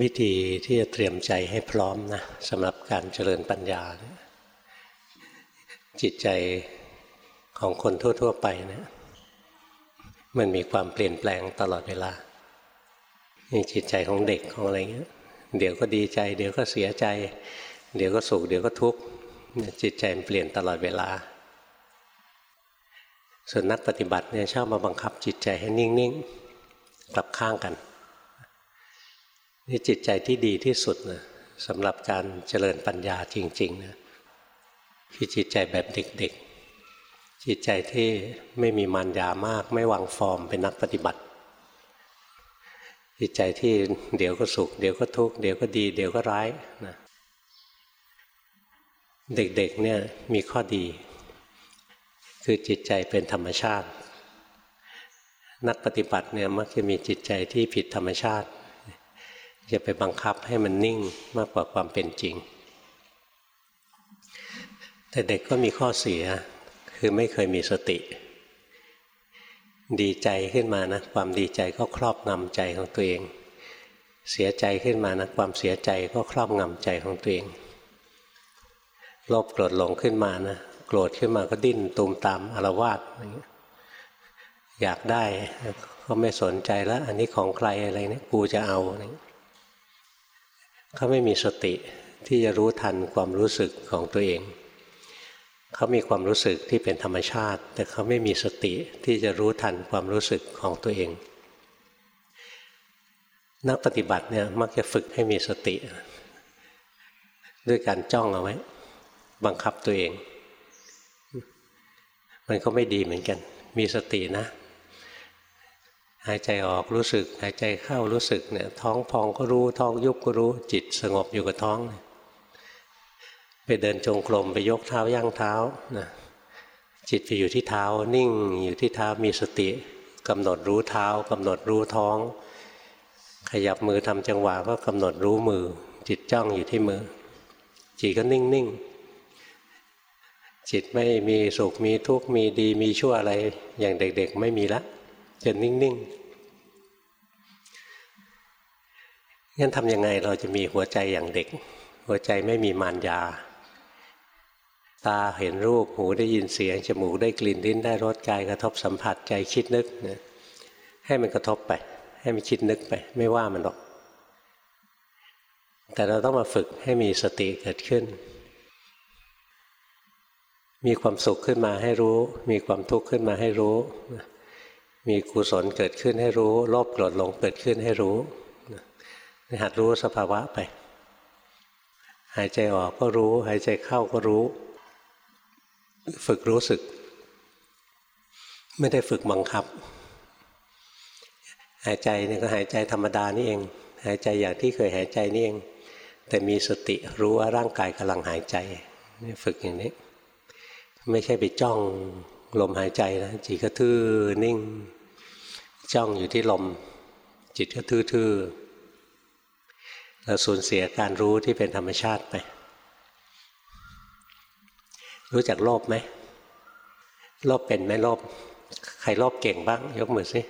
วิธีที่จะเตรียมใจให้พร้อมนะสำหรับการเจริญปัญญา จิตใจของคนทั่ว ๆ ไปเนะี่ยมันมีความเปลี่ยนแปลงตลอดเวลาอย่างจิตใจของเด็กของอะไรเงี้ย เดี๋ยวก็ดีใจ เดี๋ยวก็เสียใจ เดี๋ยวก็สุขเดี๋ยวก็ทุกข์จิตใจมันเปลี่ยนตลอดเวลา ส่วนนักปฏิบัติเนี่ยชอบมาบังคับจิตใจให้นิ่งๆกลับข้างกัน นี่จิตใจที่ดีที่สุดนะสำหรับการเจริญปัญญาจริงๆนะคือจิตใจแบบเด็กๆ จิตใจที่ไม่มีมารยามาก ไม่วางฟอร์มเป็นนักปฏิบัติ จิตใจที่เดี๋ยวก็สุข เดี๋ยวก็ทุกข์เดี๋ยวก็ดี เดี๋ยวก็ร้ายนะเด็กๆเนี่ยมีข้อดี คือจิตใจเป็นธรรมชาติ นักปฏิบัติเนี่ยมักจะมีจิตใจที่ผิดธรรมชาติ จะไปบังคับให้มันนิ่งมากกว่าความเป็นจริง แต่เด็กก็มีข้อเสีย คือไม่เคยมีสติ ดีใจขึ้นมานะ ความดีใจก็ครอบงำใจของตัวเอง เสียใจขึ้นมานะ ความเสียใจก็ครอบงำใจของตัวเองโลภโกรธหลงขึ้นมานะโกรธขึ้นมาก็ดิ้นตูมตามอารวาสอยากได้ก็ไม่สนใจแล้ว อันนี้ของใครอะไรเนะี่ยกูจะเอาอะไรเเขาไม่มีสติที่จะรู้ทันความรู้สึกของตัวเอง เขามีความรู้สึกที่เป็นธรรมชาติ แต่เขาไม่มีสติที่จะรู้ทันความรู้สึกของตัวเอง นักปฏิบัติเนี่ยมักจะฝึกให้มีสติ ด้วยการจ้องเอาไว้ บังคับตัวเอง มันก็ไม่ดีเหมือนกัน มีสตินะ หายใจออกรู้สึก หายใจเข้ารู้สึกเนี่ย ท้องพองก็รู้ท้องยุบก็รู้จิตสงบอยู่กับท้อง ไปเดินจงกรมไปยกเท้าย่างเท้านะจิตไปอยู่ที่เท้านิ่งอยู่ที่เท้ามีสติกำหนดรู้เท้ากำหนดรู้ท้อง ขยับมือทำจังหวะก็กำหนดรู้มือ จิตจ้องอยู่ที่มือ จิตก็นิ่งนิ่งจิตไม่มีสุขมีทุกข์มีดีมีชั่วอะไรอย่างเด็ก ๆ ไม่มีละ จะนิ่งๆงั้นทำยังไงเราจะมีหัวใจอย่างเด็ก หัวใจไม่มีมารยา ตาเห็นรูปหูได้ยินเสียงจมูกได้กลิ่นลิ้นได้รสกายกระทบสัมผัสใจคิดนึกนะให้มันกระทบไป ให้มันคิดนึกไป ไม่ว่ามันหรอก แต่เราต้องมาฝึกให้มีสติเกิดขึ้น มีความสุขขึ้นมาให้รู้ มีความทุกข์ขึ้นมาให้รู้ มีกุศลเกิดขึ้นให้รู้ โลภโกรธหลงเกิดขึ้นให้รู้หัดรู้สภาวะไป หายใจออกก็รู้ หายใจเข้าก็รู้ ฝึกรู้สึก ไม่ได้ฝึกบังคับ หายใจเนี่ยก็หายใจธรรมดานี่เอง หายใจอย่างที่เคยหายใจนี่เอง แต่มีสติรู้ว่าร่างกายกำลังหายใจนี่ฝึกอย่างนี้ ไม่ใช่ไปจ้อง ลมหายใจนะจิตก็ทื่อนิ่ง จ้องอยู่ที่ลม จิตก็ทื่อๆเราสูญเสียการรู้ที่เป็นธรรมชาติไป รู้จักโลภไหมโลภเป็นไหมโลภใครโลภเก่งบ้าง ยกมือสิ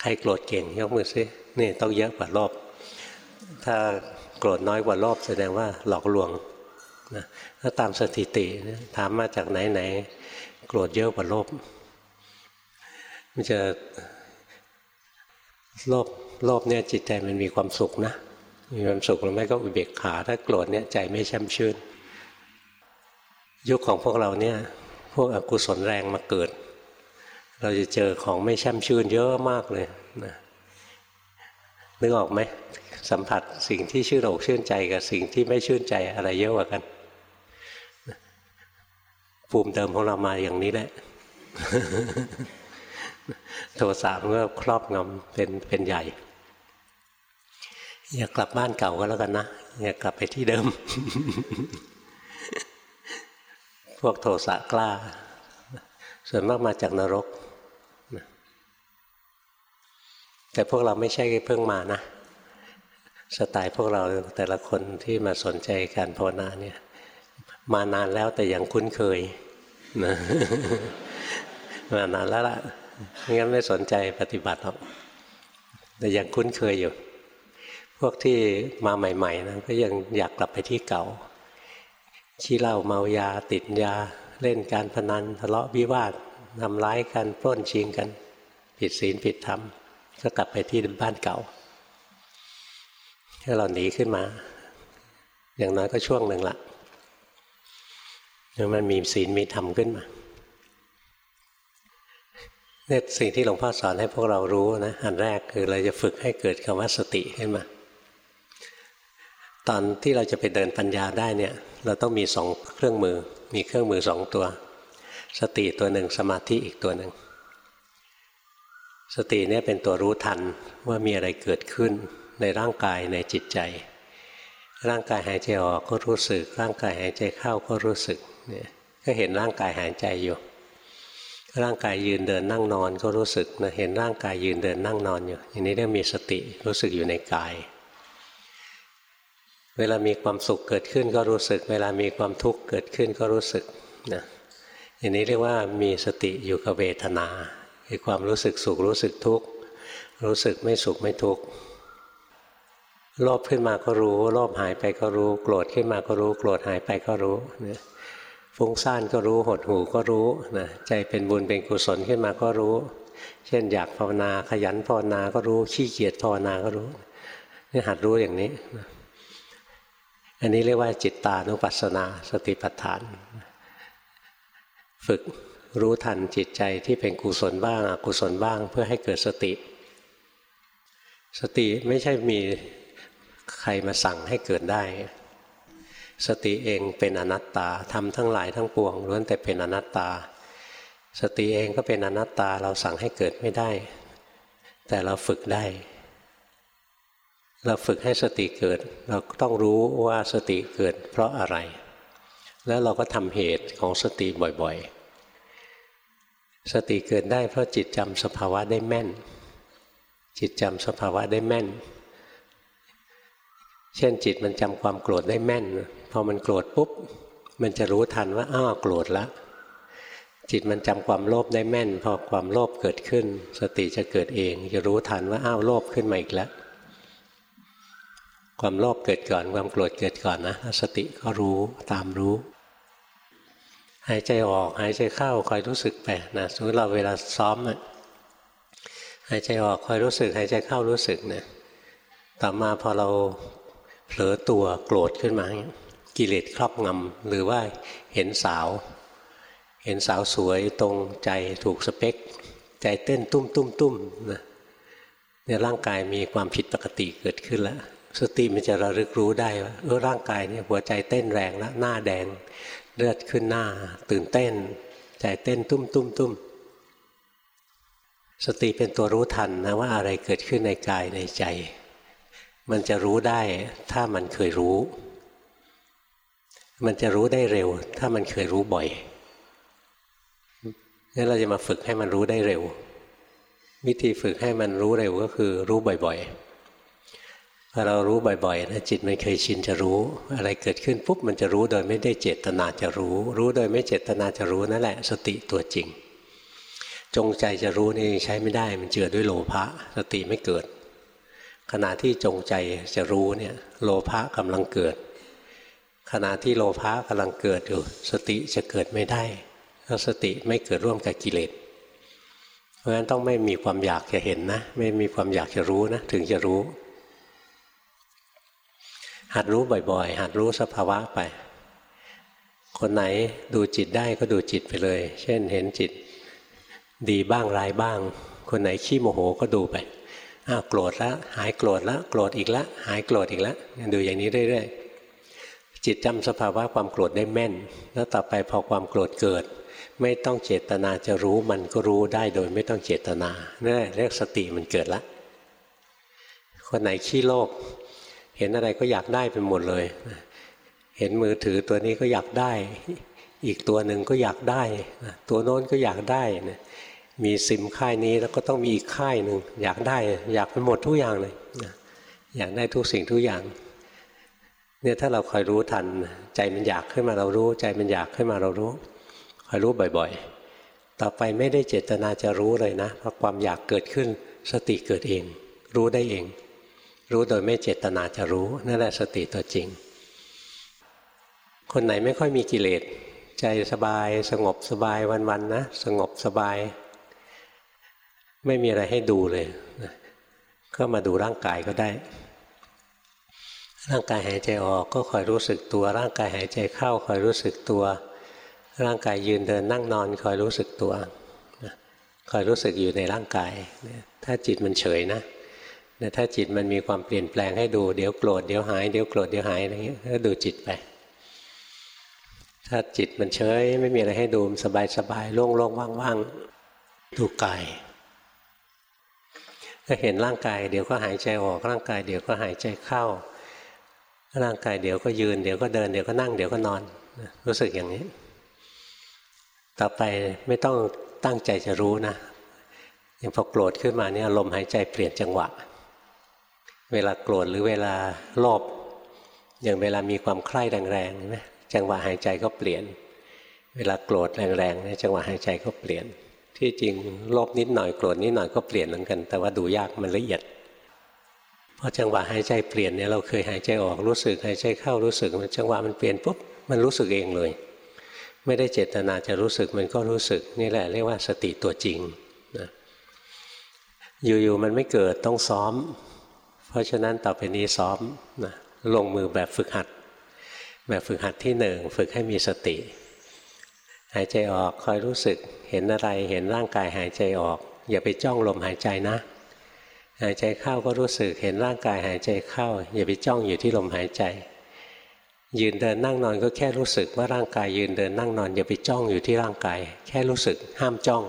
ใครโกรธเก่ง ยกมือสินี่ต้องเยอะกว่าโลภถ้าโกรธน้อยกว่าโลภแสดงว่าหลอกลวง นะถ้าตามสถิติถามมาจากไหนไหนโกรธเยอะกว่าโลภมันจะโลภโลภเนี่ยจิตใจมันมีความสุขนะมีความสุขหรือไม่ก็อุเบกขา ถ้าโกรธเนี่ยใจไม่ช่ำชื่น ยุคของพวกเราเนี่ย พวกอกุศลแรงมาเกิด เราจะเจอของไม่ช่ำชื่นเยอะมากเลยนะนึกออกไหมสัมผัสสิ่งที่ชื่นอกชื่นใจกับสิ่งที่ไม่ชื่นใจอะไรเยอะกว่ากัน ภูมิเดิมของเรามาอย่างนี้แหละ โทสะมันก็ครอบงำเป็นเป็นใหญ่ อย่ากลับบ้านเก่าก็แล้วกันนะ อย่ากลับไปที่เดิม พวกโทสะกล้า ส่วนมากมาจากนรก แต่พวกเราไม่ใช่เพิ่งมานะ สไตล์พวกเราแต่ละคนที่มาสนใจการภาวนาเนี่ย มานานแล้วแต่ยังคุ้นเคยนะมานานแล้วล่ะไม่งั้นไม่สนใจปฏิบัติหรอกแต่ยังคุ้นเคยอยู่ พวกที่มาใหม่ๆนะก็ยังอยากกลับไปที่เก่าขี้เหล้าเมายาติดยา เล่นการพนันทะเลาะวิวาททำร้ายกันปล้นชิงกัน ผิดศีลผิดธรรมก็กลับไปที่บ้านเก่าถ้าเราหนีขึ้นมา อย่างน้อยก็ช่วงหนึ่งละ แล้วมันมีศีลมีธรรมขึ้นมาเนี่ยสิ่งที่หลวงพ่อสอนให้พวกเรารู้นะอันแรกคือเราจะฝึกให้เกิดคำว่าสติขึ้นมา ตอนที่เราจะไปเดินปัญญาได้เนี่ย เราต้องมีสองเครื่องมือ มีเครื่องมือสองตัว สติตัวหนึ่งสมาธิอีกตัวหนึ่งสติเนี่ยเป็นตัวรู้ทันว่ามีอะไรเกิดขึ้นในร่างกายในจิตใจ ร่างกายหายใจออกก็รู้สึก ร่างกายหายใจเข้าก็รู้สึก เนี่ยก็เห็นร่างกายหายใจอยู่ ร่างกายยืนเดินนั่งนอนก็รู้สึกนะเห็นร่างกายยืนเดินนั่งนอนอยู่อย่างนี้เรียกมีสติรู้สึกอยู่ในกาย เวลามีความสุขเกิดขึ้นก็รู้สึก เวลามีความทุกข์เกิดขึ้นก็รู้สึกนะอย่างนี้เรียกว่ามีสติอยู่กับเวทนาคือความรู้สึกสุขรู้สึกทุกข์รู้สึกไม่สุขไม่ทุกข์โลภขึ้นมาก็รู้โลภหายไปก็รู้ โกรธขึ้นมาก็รู้ โกรธหายไปก็รู้นะ ฟุ้งซ่านก็รู้หดหูก็รู้นะใจเป็นบุญเป็นกุศลขึ้นมาก็รู้ เช่นอยากภาวนาขยันภาวนาก็รู้ขี้เกียจภาวนาก็รู้นี่หัดรู้อย่างนี้ อันนี้เรียกว่าจิตตานุปัสสนาสติปัฏฐาน ฝึกรู้ทันจิตใจที่เป็นกุศลบ้างอกุศลบ้างเพื่อให้เกิดสติ สติไม่ใช่มีใครมาสั่งให้เกิดได้ สติเองเป็นอนัตตาทำทั้งหลายทั้งปวงล้วนแต่เป็นอนัตตา สติเองก็เป็นอนัตตาเราสั่งให้เกิดไม่ได้ แต่เราฝึกได้ เราฝึกให้สติเกิด เราต้องรู้ว่าสติเกิด เพราะอะไร แล้วเราก็ทำเหตุของสติบ่อยๆ สติเกิดได้เพราะจิตจำสภาวะได้แม่น จิตจำสภาวะได้แม่น เช่นจิตมันจำความโกรธได้แม่น พอมันโกรธปุ๊บ มันจะรู้ทันว่าอ้าวโกรธแล้วจิตมันจำความโลภได้แม่น พอความโลภเกิดขึ้น สติจะเกิดเอง จะรู้ทันว่าอ้าวโลภขึ้นมาอีกแล้วความโลภเกิดก่อนความโกรธเกิดก่อนนะสติก็รู้ตามรู้ หายใจออกหายใจเข้าคอยรู้สึกไปนะสมมติเราเวลาซ้อมอะหายใจออกคอยรู้สึก หายใจเข้ารู้สึกเนี่ยต่อมาพอเราเผลอตัวโกรธขึ้นมา กิเลสครอบงำหรือว่าเห็นสาว เห็นสาวสวยตรงใจถูกสเปค ใจเต้นตุ้มตุ้มตุ้มนะเนี่ยร่างกายมีความผิดปกติเกิดขึ้นแล้วสติมันจะระลึกรู้ได้ว่าเออร่างกายเนี่ยหัวใจเต้นแรงแล้วหน้าแดงเลือดขึ้นหน้า ตื่นเต้น ใจเต้นตุ้มตุ้มตุ้มสติเป็นตัวรู้ทันนะว่าอะไรเกิดขึ้นในกายในใจ มันจะรู้ได้ถ้ามันเคยรู้ มันจะรู้ได้เร็ว ถ้ามันเคยรู้บ่อยงั้นเราจะมาฝึกให้มันรู้ได้เร็ว วิธีฝึกให้มันรู้เร็วก็คือรู้บ่อยๆพอเรารู้บ่อยๆนะจิตมันเคยชินจะรู้ อะไรเกิดขึ้นปุ๊บมันจะรู้โดยไม่ได้เจตนาจะรู้ รู้โดยไม่เจตนาจะรู้นั่นแหละ สติตัวจริง จงใจจะรู้นี่ใช้ไม่ได้มันเจือด้วยโลภะสติไม่เกิด ขณะที่จงใจจะรู้เนี่ยโลภะกำลังเกิด ขณะที่โลภะกำลังเกิดอยู่ สติจะเกิดไม่ได้เพราะสติไม่เกิดร่วมกับกิเลสเพราะฉะนั้นต้องไม่มีความอยากจะเห็นนะ ไม่มีความอยากจะรู้นะ ถึงจะรู้ หัดรู้บ่อยๆ หัดรู้สภาวะไป คนไหนดูจิตได้ก็ดูจิตไปเลย เช่นเห็นจิตดีบ้างร้ายบ้าง คนไหนขี้โมโหก็ดูไปอ้าวโกรธแล้วหายโกรธแล้วโกรธอีกแล้วหายโกรธอีกแล้วดูอย่างนี้เรื่อยๆ จิตจำสภาวะความโกรธได้แม่น แล้วต่อไปพอความโกรธเกิด ไม่ต้องเจตนาจะรู้มันก็รู้ได้โดยไม่ต้องเจตนานี่เรียกสติมันเกิดละ คนไหนขี้โลภเห็นอะไรก็อยากได้ไปหมดเลย เห็นมือถือตัวนี้ก็อยากได้ อีกตัวหนึ่งก็อยากได้ ตัวโน้นก็อยากได้นะมีซิมค่ายนี้แล้วก็ต้องมีอีกค่ายหนึ่งอยากได้อยากไปหมดทุกอย่างเลยอยากได้ทุกสิ่งทุกอย่าง เนี่ยถ้าเราคอยรู้ทัน ใจมันอยากขึ้นมาเรารู้ ใจมันอยากขึ้นมาเรารู้คอยรู้บ่อย ๆ ต่อไปไม่ได้เจตนาจะรู้เลยนะเพอความอยากเกิดขึ้น สติเกิดเอง รู้ได้เอง รู้โดยไม่เจตนาจะรู้ นั่นแหละสติตัวจริง คนไหนไม่ค่อยมีกิเลสใจสบาย สงบสบายวันๆนะสงบสบาย ไม่มีอะไรให้ดูเลย ก็มาดูร่างกายก็ได้ ร่างกายหายใจออกก็คอยรู้สึกตัว ร่างกายหายใจเข้าคอยรู้สึกตัว ร่างกายยืนเดินนั่งนอนคอยรู้สึกตัวคอยรู้สึกอยู่ในร่างกาย ถ้าจิตมันเฉยนะแต่ถ้าจิตมันมีความเปลี่ยนแปลงให้ดูเดี๋ยวโกรธเดี๋ยวหายเดี๋ยวโกรธเดี๋ยวหายอะไรเงี้ยก็ดูจิตไป ถ้าจิตมันเฉยไม่มีอะไรให้ดูสบายสบายโล่งโล่งว่างๆดูกายก็เห็นร่างกาย เดี๋ยวก็หายใจออกร่างกาย เดี๋ยวก็หายใจเข้า ร่างกายเดี๋ยวก็ยืนเดี๋ยวก็เดินเดี๋ยวก็นั่งเดี๋ยวก็นอนรู้สึกอย่างนี้ ต่อไปไม่ต้องตั้งใจจะรู้นะอย่างพอโกรธขึ้นมาเนี่ยลมหายใจเปลี่ยนจังหวะ เวลาโกรธหรือเวลาโลภอย่างเวลามีความใคร่แรงๆใช่ไหมจังหวะหายใจก็เปลี่ยน เวลาโกรธแรงๆเนี่ยจังหวะหายใจก็เปลี่ยน ที่จริงโลภนิดหน่อยโกรธนิดหน่อยก็เปลี่ยนเหมือนกัน แต่ว่าดูยากมันละเอียด พอจังหวะหายใจเปลี่ยนเนี่ยเราเคยหายใจออกรู้สึกหายใจเข้ารู้สึกจังหวะมันเปลี่ยนปุ๊บมันรู้สึกเองเลย ไม่ได้เจตนาจะรู้สึกมันก็รู้สึกนี่แหละเรียกว่าสติตัวจริงนะอยู่ๆมันไม่เกิดต้องซ้อม เพราะฉะนั้นต่อไปนี้ซ้อมนะลงมือแบบฝึกหัด แบบฝึกหัดที่หนึ่งฝึกให้มีสติ หายใจออกคอยรู้สึกเห็นอะไรเห็นร่างกายหายใจออก อย่าไปจ้องลมหายใจนะ หายใจเข้าก็รู้สึกเห็นร่างกายหายใจเข้า อย่าไปจ้องอยู่ที่ลมหายใจ ยืนเดินนั่งนอนก็แค่รู้สึกว่าร่างกายยืนเดินนั่งนอน อย่าไปจ้องอยู่ที่ร่างกาย แค่รู้สึกห้ามจ้อง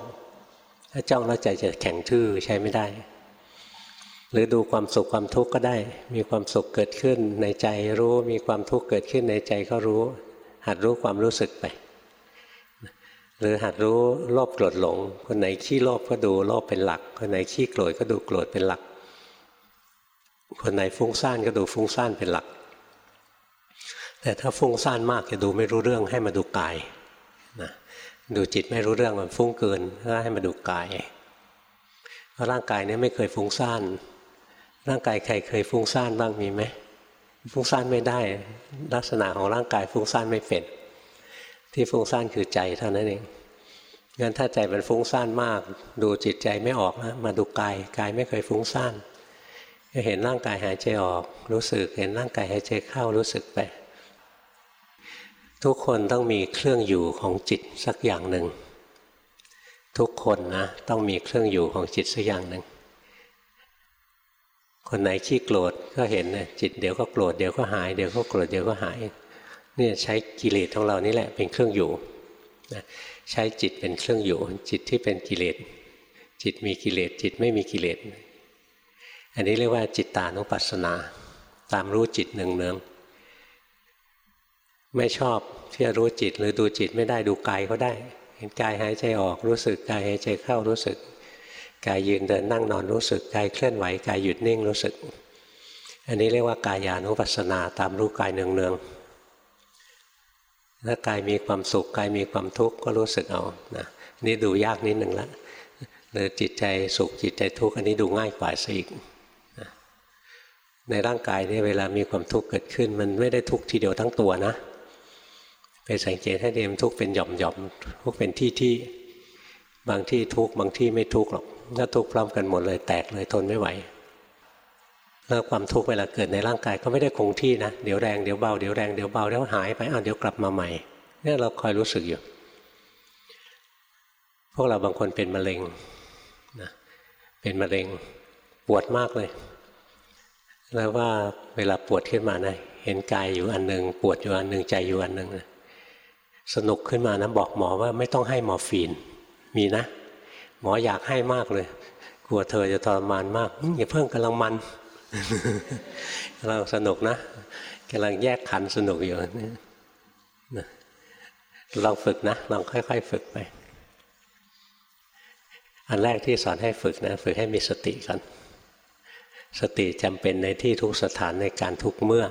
ถ้าจ้องแล้วใจจะแข็งทื่อใช้ไม่ได้ หรือดูความสุขความทุกข์ก็ได้ มีความสุขเกิดขึ้นในใจรู้มีความทุกข์เกิดขึ้นในใจก็รู้ หัดรู้ความรู้สึกไป หรือหัดรู้โลภโกรธหลง คนไหนขี้โลภก็ดูโลภเป็นหลัก คนไหนขี้โกรธก็ดูโกรธเป็นหลัก คนไหนฟุ้งซ่านก็ดูฟุ้งซ่านเป็นหลัก แต่ถ้าฟุ้งซ่านมากจะดูไม่รู้เรื่องให้มาดูกายนะดูจิตไม่รู้เรื่องมันฟุ้งเกินก็ให้มาดูกายเพราะร่างกายนี้ไม่เคยฟุ้งซ่าน ร่างกายใครเคยฟุ้งซ่านบ้างมีไหมฟุ้งซ่านไม่ได้ ลักษณะของร่างกายฟุ้งซ่านไม่เป็น ที่ฟุ้งซ่านคือใจเท่านั้นเองงั้นถ้าใจมันฟุ้งซ่านมาก ดูจิตใจไม่ออกนะมาดูกายกายไม่เคยฟุ้งซ่านเห็นร่างกายหายใจออก รู้สึกเห็นร่างกายหายใจเข้ารู้สึกไป ทุกคนต้องมีเครื่องอยู่ของจิตสักอย่างหนึ่ง ทุกคนนะต้องมีเครื่องอยู่ของจิตสักอย่างหนึ่งคนไหนขี้โกรธก็เห็นนะจิตเดี๋ยวก็โกรธเดี๋ยวก็หายเดี๋ยวก็โกรธเดี๋ยวก็หาย นี่ยใช้กิเลสของเรานี่แหละเป็นเครื่องอยู่นะใช้จิตเป็นเครื่องอยู่ จิตที่เป็นกิเลส จิตมีกิเลส จิตไม่มีกิเลส อันนี้เรียกว่าจิตตานุปัสสนา ตามรู้จิตเนืองๆไม่ชอบที่จะรู้จิตหรือดูจิตไม่ได้ดูกายก็ได้ เห็นกายหายใจออกรู้สึกกายหายใจเข้ารู้สึกกายยืนเดินนั่งนอนรู้สึกกายเคลื่อนไหวกายหยุดนิ่งรู้สึก อันนี้เรียกว่ากายานุปัสสนา ตามรู้กายเนืองๆ ถ้ากายมีความสุขกายมีความทุกข์ก็รู้สึกเอานะนี่ดูยากนิดหนึ่งละหรือจิตใจสุขจิตใจทุกข์อันนี้ดูง่ายกว่าซะอีกในร่างกายเนี่ยเวลามีความทุกข์เกิดขึ้น มันไม่ได้ทุกข์ทีเดียวทั้งตัวนะไปสังเกตให้ดีมันทุกเป็นหย่อมหย่อมทุกเป็นที่ที่บางที่ทุกบางที่ไม่ทุกหรอกถ้าทุกพร้อมกันหมดเลยแตกเลยทนไม่ไหว แล้วความทุกข์เวลาเกิดในร่างกายก็ไม่ได้คงที่นะเดี๋ยวแรงเดี๋ยวเบาเดี๋ยวแรงเดี๋ยวเบาแล้วหายไปอ้าวเดี๋ยวกลับมาใหม่เนี่ยเราคอยรู้สึกอยู่ พวกเราบางคนเป็นมะเร็งนะเป็นมะเร็งปวดมากเลย แล้วว่าเวลาปวดขึ้นมานะเห็นกายอยู่อันหนึ่งปวดอยู่อันหนึ่งใจอยู่อันหนึ่งนะสนุกขึ้นมานะบอกหมอว่าไม่ต้องให้หมอฟีนมีนะ หมออยากให้มากเลย กลัวเธอจะทรมานมากอย่าเพิ่งกำลังมัน กำลังสนุกนะกำลังแยกขันสนุกอยู่ลองฝึกนะลองค่อยๆ ฝึกไป อันแรกที่สอนให้ฝึกนะ ฝึกให้มีสติก่อนสติจำเป็นในที่ทุกสถานในการทุกเมื่อ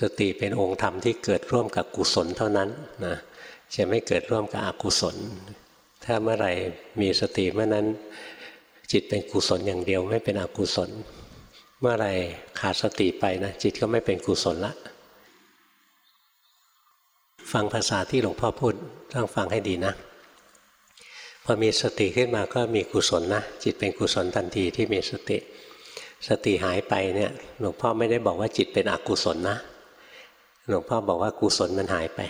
สติเป็นองค์ธรรมที่เกิดร่วมกับกุศลเท่านั้นนะจะไม่เกิดร่วมกับอกุศล ถ้าเมื่อไหร่มีสติเมื่อนั้น จิตเป็นกุศลอย่างเดียวไม่เป็นอกุศล เมื่อไรขาดสติไปนะจิตก็ไม่เป็นกุศลละ ฟังภาษาที่หลวงพ่อพูดต้องฟังให้ดีนะ พอมีสติขึ้นมาก็มีกุศลนะ จิตเป็นกุศลทันทีที่มีสติ สติหายไปเนี่ยหลวงพ่อไม่ได้บอกว่าจิตเป็นอกุศลนะ หลวงพ่อบอกว่ากุศลมันหายไป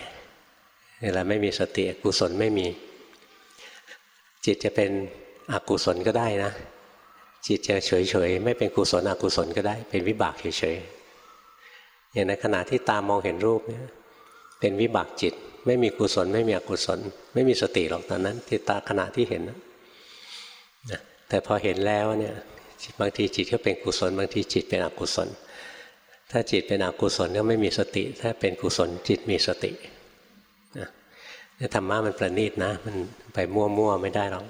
เวลาไม่มีสติกุศลไม่มี จิตจะเป็นอกุศลก็ได้นะ จิตจะเฉยๆ ไม่เป็นกุศลอกุศลก็ได้ เป็นวิบากเฉยๆอย่างในขณะที่ตามองเห็นรูปเนี่ยเป็นวิบากจิต ไม่มีกุศลไม่มีอกุศล ไม่มีสติหรอกตอนนั้นที่ตาขณะที่เห็นนะแต่พอเห็นแล้วเนี่ยบางทีจิตก็เป็นกุศล บางทีจิตเป็นอกุศล ถ้าจิตเป็นอกุศลก็ไม่มีสติ ถ้าเป็นกุศลจิตมีสติเนี่ยธรรมะมันประณีตนะ มันไปมั่วๆไม่ได้หรอก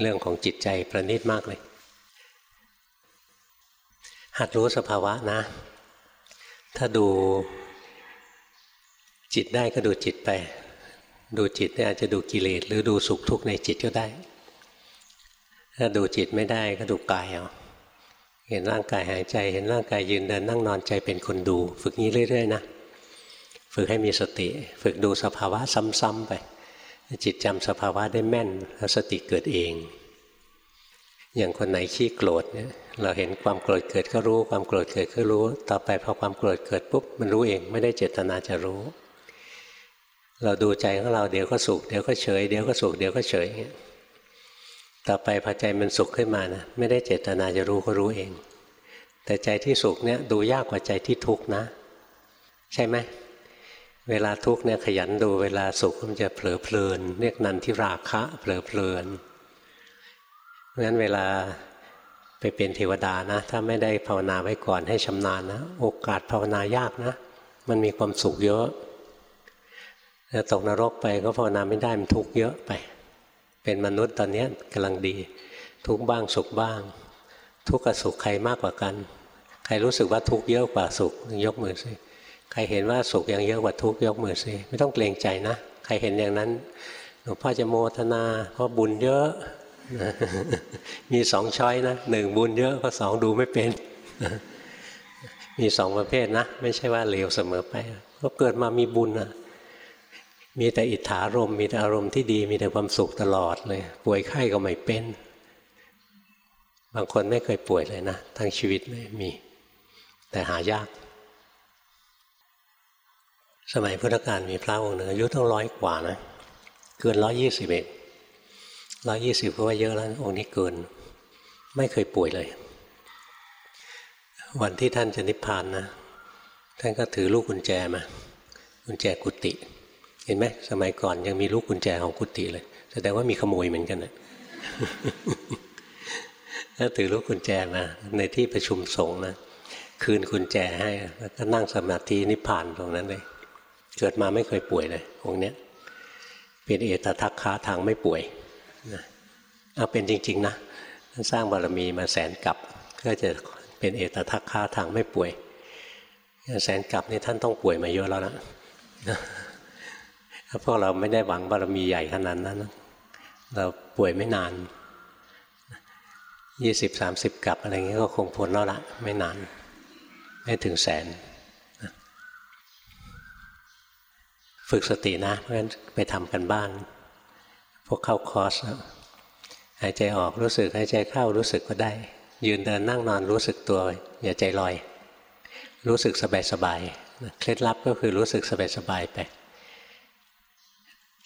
เรื่องของจิตใจประณีตมากเลย หัดรู้สภาวะนะ ถ้าดูจิตได้ก็ดูจิตไป ดูจิตเนี่ยอาจจะดูกิเลสหรือดูสุขทุกข์ในจิตก็ได้ ถ้าดูจิตไม่ได้ก็ดูกายเอาเห็นร่างกายหายใจ เห็นร่างกายยืนเดินนั่งนอนใจเป็นคนดู ฝึกนี้เรื่อย ๆ นะ ฝึกให้มีสติ ฝึกดูสภาวะซ้ำๆไป จิตจำสภาวะได้แม่นแล้วสติเกิดเอง อย่างคนไหนขี้โกรธเนี่ยเราเห็นความโกรธเกิดก็รู้ความโกรธเกิดก็รู้ ต่อไปพอความโกรธเกิดปุ๊บมันรู้เองไม่ได้เจตนาจะรู้ เราดูใจของเราเดี๋ยวก็สุขเดี๋ยวก็เฉยเดี๋ยวก็สุขเดี๋ยวก็เฉยต่อไปพอใจมันสุขขึ้นมานะไม่ได้เจตนาจะรู้ก็รู้เอง แต่ใจที่สุขเนี่ยดูยากกว่าใจที่ทุกข์นะ ใช่ไหมเวลาทุกข์เนี่ยขยันดูเวลาสุขมันจะเผลอเพลินเรียกนันที่ราคะเผลอเพลิน เพราะฉะนั้นเวลาไปเป็นเทวดานะ ถ้าไม่ได้ภาวนาไว้ก่อนให้ชำนาญนะ โอกาสภาวนายากนะ มันมีความสุขเยอะถ้าตกนรกไปก็ภาวนาไม่ได้มันทุกข์เยอะไป เป็นมนุษย์ตอนนี้กำลังดี ทุกบ้างสุขบ้าง ทุกข์กับสุขใครมากกว่ากัน ใครรู้สึกว่าทุกข์เยอะกว่าสุขยกมือสิใครเห็นว่าสุขยังเยอะกว่าทุกข์ยกมือสิไม่ต้องเกรงใจนะ ใครเห็นอย่างนั้นหลวงพ่อจะโมทนาเพราะบุญเยอะ มีสองช้อยนะหนึ่งบุญเยอะก็สองดูไม่เป็น มีสองประเภทนะ ไม่ใช่ว่าเลวเสมอไปก็เกิดมามีบุญนะมีแต่อิทธารมมีแต่อารมณ์ที่ดี มีแต่ความสุขตลอดเลย ป่วยไข้ก็ไม่เป็น บางคนไม่เคยป่วยเลยนะทั้งชีวิตเลยมี แต่หายาก สมัยพุทธกาลมีพระองค์หนึ่งอายุต้องร้อยกว่านะ เกินร้อยยี่สิบเอ็ด ร้อยยี่สิบก็ว่าเยอะแล้วองค์นี้เกิน ไม่เคยป่วยเลย วันที่ท่านจะนิพพานนะ ท่านก็ถือลูกกุญแจมา กุญแจกุฏิเห็นไหมสมัยก่อนยังมีลูกกุญแจของกุฏิเลย แสดงว่ามีขโมยเหมือนกันนะถ้าถือลูกกุญแจมาในที่ประชุมสงฆ์นะคืนกุญแจให้แล้วก็นั่งสมาธินิพพานตรงนั้นเลย เกิดมาไม่เคยป่วยเลยองค์เนี้ย เป็นเอตทัคคะทางไม่ป่วย เอาเป็นจริง ๆ นะท่านสร้างบารมีมาแสนกับก็จะเป็นเอตทัคคะทางไม่ป่วย แสนกับนี่ท่านต้องป่วยมาเยอะแล้วนะถ้าพวกเราไม่ได้หวังบารมีใหญ่ขนาดนั้นเราป่วยไม่นานยี่สิบสามสิบกับอะไรเงี้ยก็คงพ้นแล้วละไม่นาน ไม่ถึงแสน ฝึกสตินะ เพราะฉะนั้นไปทำกันบ้าน พวกเข้าคอร์สหายใจออกรู้สึกหายใจเข้ารู้สึกก็ได้ ยืนเดินนั่งนอนรู้สึกตัว อย่าใจลอย รู้สึกสบายสบายเคล็ดลับก็คือรู้สึกสบายสบายไป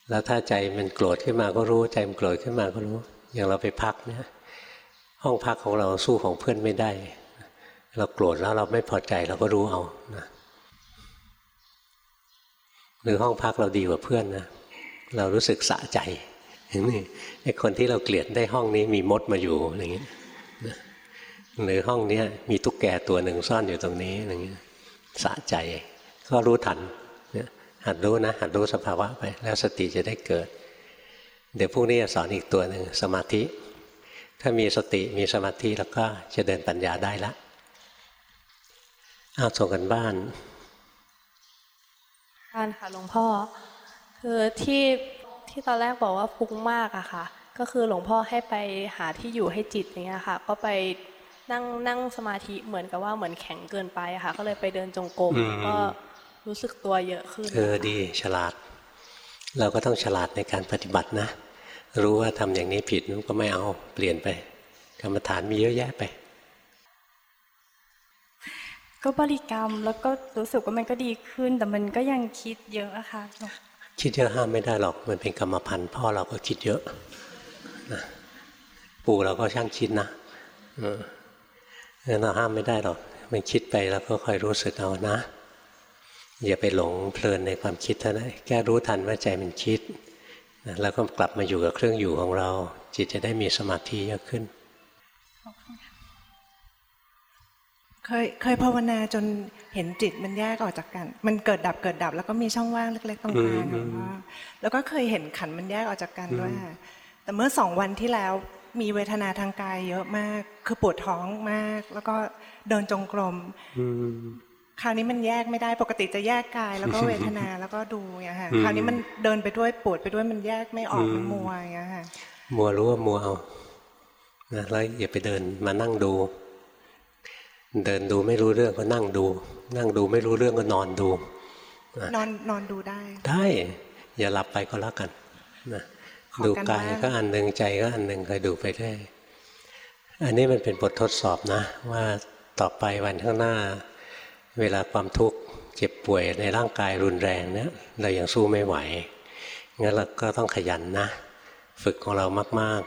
แล้วถ้าใจมันโกรธขึ้นมาก็รู้ใจมันโกรธขึ้นมาก็รู้ อย่างเราไปพักเนี่ยห้องพักของเราสู้ของเพื่อนไม่ได้ เราโกรธแล้วเราไม่พอใจเราก็รู้เอานะหรือห้องพักเราดีกว่าเพื่อนนะเรารู้สึกสะใจ นไหมไอ้คนที่เราเกลียดได้ห้องนี้มีมดมาอยู่อะไรเงี้ยหรือห้องนี้มีตุ๊กแกตัวหนึ่งซ่อนอยู่ตรงนี้อะไรเงี้ยสะใจก็รู้ทันหัดรู้นะหัดรู้สภาวะไป แล้วสติจะได้เกิด เดี๋ยวพรุ่งนี้จะสอนอีกตัวหนึ่งสมาธิ ถ้ามีสติมีสมาธิแล้วก็จะเดินปัญญาได้ละเอาส่งกันบ้านการค่ะหลวงพ่อคือที่ ที่ตอนแรกบอกว่าฟุ้งมากอะค่ะ ก็คือหลวงพ่อให้ไปหาที่อยู่ให้จิตอย่างเงี้ยค่ะ ก็ไปนั่งนั่งสมาธิเหมือนกับว่าเหมือนแข็งเกินไปอะค่ะ ก็เลยไปเดินจงกรมอืมก็รู้สึกตัวเยอะขึ้นเออดีฉลาด เราก็ต้องฉลาดในการปฏิบัตินะ รู้ว่าทำอย่างนี้ผิดก็ไม่เอาเปลี่ยนไปกรรมฐานมีเยอะแยะไป ก็บริกรรมแล้วก็รู้สึกว่ามันก็ดีขึ้น แต่มันก็ยังคิดเยอะอะค่ะ คิดเยอะห้ามไม่ได้หรอก มันเป็นกรรมพันธุ์พ่อเราก็คิดเยอะนะปู่เราก็ช่างคิดนะเอองั้นเราห้ามไม่ได้หรอก มันคิดไปแล้วก็คอยรู้สึกเอานะ อย่าไปหลงเพลินในความคิดเท่านั้นแค่รู้ทันว่าใจมันคิดนะแล้วก็กลับมาอยู่กับเครื่องอยู่ของเรา จิตจะได้มีสมาธิเยอะขึ้น เคยเคยภาวนาจนเห็นจิตมันแยกออกจากกัน มันเกิดดับเกิดดับ แล้วก็มีช่องว่างเล็กๆตรงกลางอือะมว่าแล้วก็เคยเห็นขันธ์มันแยกออกจากกันด้วยค่ะแต่เมื่อสองวันที่แล้วมีเวทนาทางกายเยอะมาก คือปวดท้องมาก แล้วก็เดินจงกรมอืมคราวนี้มันแยกไม่ได้ปกติจะแยกกาย แล้วก็เวทนาแล้วก็ดูอย่างเงี้ยค่ะอืมคราวนี้มันเดินไปด้วยปวดไปด้วยมันแยกไม่ออกอืมมันมัวอย่างเงี้ยค่ะมัวรู้ว่ามัวเอานะแล้วอย่าไปเดินมานั่งดู เดินดูไม่รู้เรื่องก็นั่งดู นั่งดูไม่รู้เรื่องก็นอนดู นอนนอนดูได้ ได้อย่าหลับไปก็แล้วกันนะขอดูการกายบ้านก็อันหนึ่งใจก็อันหนึ่งคอยดูไปได้ อันนี้มันเป็นบททดสอบนะ ว่าต่อไปวันข้างหน้า เวลาความทุกข์เจ็บป่วยในร่างกายรุนแรงเนี่ยเรายังสู้ไม่ไหวงั้นเราก็ต้องขยันนะ ฝึกของเรามาก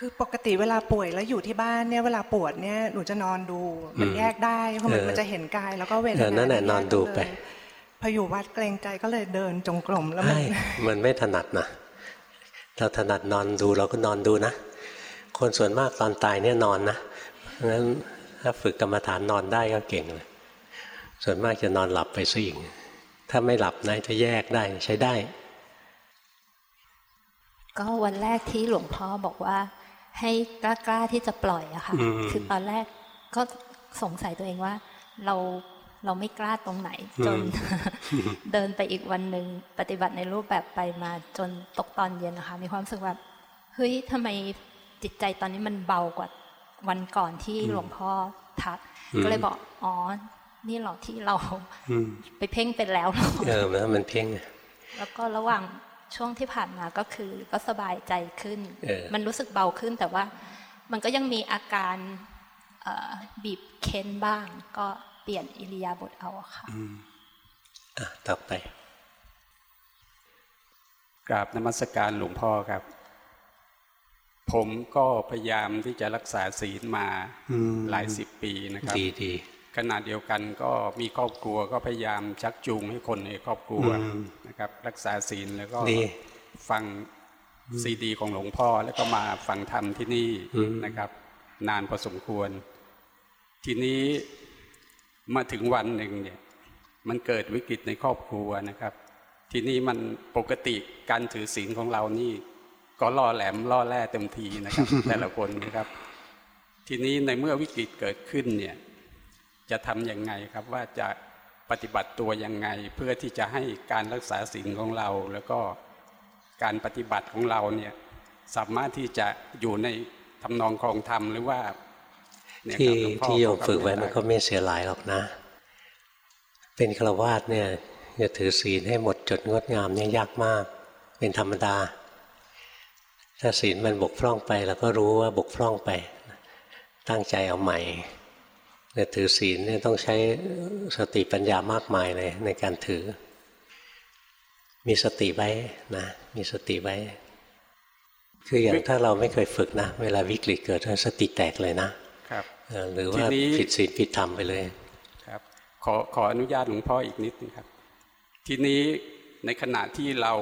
คือปกติเวลาป่วยแล้วอยู่ที่บ้านเนี่ยเวลาปวดเนี่ยหนูจะนอนดูมันอืมแยกได้เพราะมันเออมันจะเห็นกายแล้วก็เวทเออนานั่นแหละแยกนอนดูไปเลยพออยู่วัดเกรงใจก็เลยเดินจงกรมแล้วๆมันไม่มันไม่ถนัดนะเราถนัดนอนดูเราก็นอนดูนะ คนส่วนมากตอนตายเนี่ยนอนนะเพราะฉะนั้นถ้าฝึกกรรมฐานนอนได้ก็เก่งเลยส่วนมากจะนอนหลับไปซะอีกถ้าไม่หลับนะจะแยกได้ใช้ได้ ก็วันแรกที่หลวงพ่อบอกว่า ให้กล้ากล้าที่จะปล่อยอะค่ะอืมคือตอนแรกก็สงสัยตัวเองว่า เราเราไม่กล้าตรงไหน จนเดินไปอีกวันหนึ่งปฏิบัติในรูปแบบไปมาจนตกตอนเย็นนะคะ มีความรู้สึกแบบเฮ้ยทำไมจิตใจตอนนี้มันเบากว่าวันก่อนที่หลวงพ่อทักอืมก็เลยบอกอ๋อ นี่เหรอที่เราอืมไปเพ่งเป็นแล้วเหรอเออมันมันเพ่งแล้วก็ระหว่าง ช่วงที่ผ่านมาก็คือก็สบายใจขึ้นเออมันรู้สึกเบาขึ้นแต่ว่ามันก็ยังมีอาการเอ่อบีบเค้นบ้าง ก็เปลี่ยนอิริยาบถเอาอะค่ะอะต่อไป กราบนมัสการหลวงพ่อครับ ผมก็พยายามที่จะรักษาศีลมาอืมหลายสิบปีนะครับดีดี ขณะเดียวกันก็มีครอบครัวก็พยายามชักจูงให้คนในครอบครัวอืมนะครับรักษาศีลแล้วก็ดีฟังซีดีของหลวงพ่อแล้วก็มาฟังธรรมที่นี่อืมนะครับ นานพอสมควร ทีนี้มาถึงวันหนึ่งเนี่ยมันเกิดวิกฤตในครอบครัวนะครับ ทีนี้มันปกติการถือศีลของเรานี่ ก็ล่อแหลมล่อแร่เต็มทีนะครับ แต่ละคนนะครับ ทีนี้ในเมื่อวิกฤตเกิดขึ้นเนี่ย จะทำยังไงครับว่าจะปฏิบัติตัวยังไง เพื่อที่จะให้การรักษาศีลของเรา แล้วก็การปฏิบัติของเราเนี่ยสามารถที่จะอยู่ในทำนองครองธรรมหรือว่าเนี่ยที่ครับหลวงพ่อที่โยมฝึกไว้ด้มันก็ไม่เสียหลายหรอกนะ เป็นฆราวาสเนี่ยจะถือศีลให้หมดจดงดงามเนี่ยยากมาก เป็นธรรมดา ถ้าศีลมันบกพร่องไปเราก็รู้ว่าบกพร่องไป ตั้งใจเอาใหม่ แต่ถือศีลเนี่ยต้องใช้สติปัญญามากมายเลยในการถือ มีสติไว้นะ มีสติไว้ คืออย่างถ้าเราไม่เคยฝึกนะ เวลาวิกฤตเกิดสติแตกเลยนะครับเออหรือว่าทีนี้ผิดศีลผิดธรรมไปเลยครับขอขออนุญาตหลวงพ่ออีกนิดนึงครับ ทีนี้ในขณะที่เรา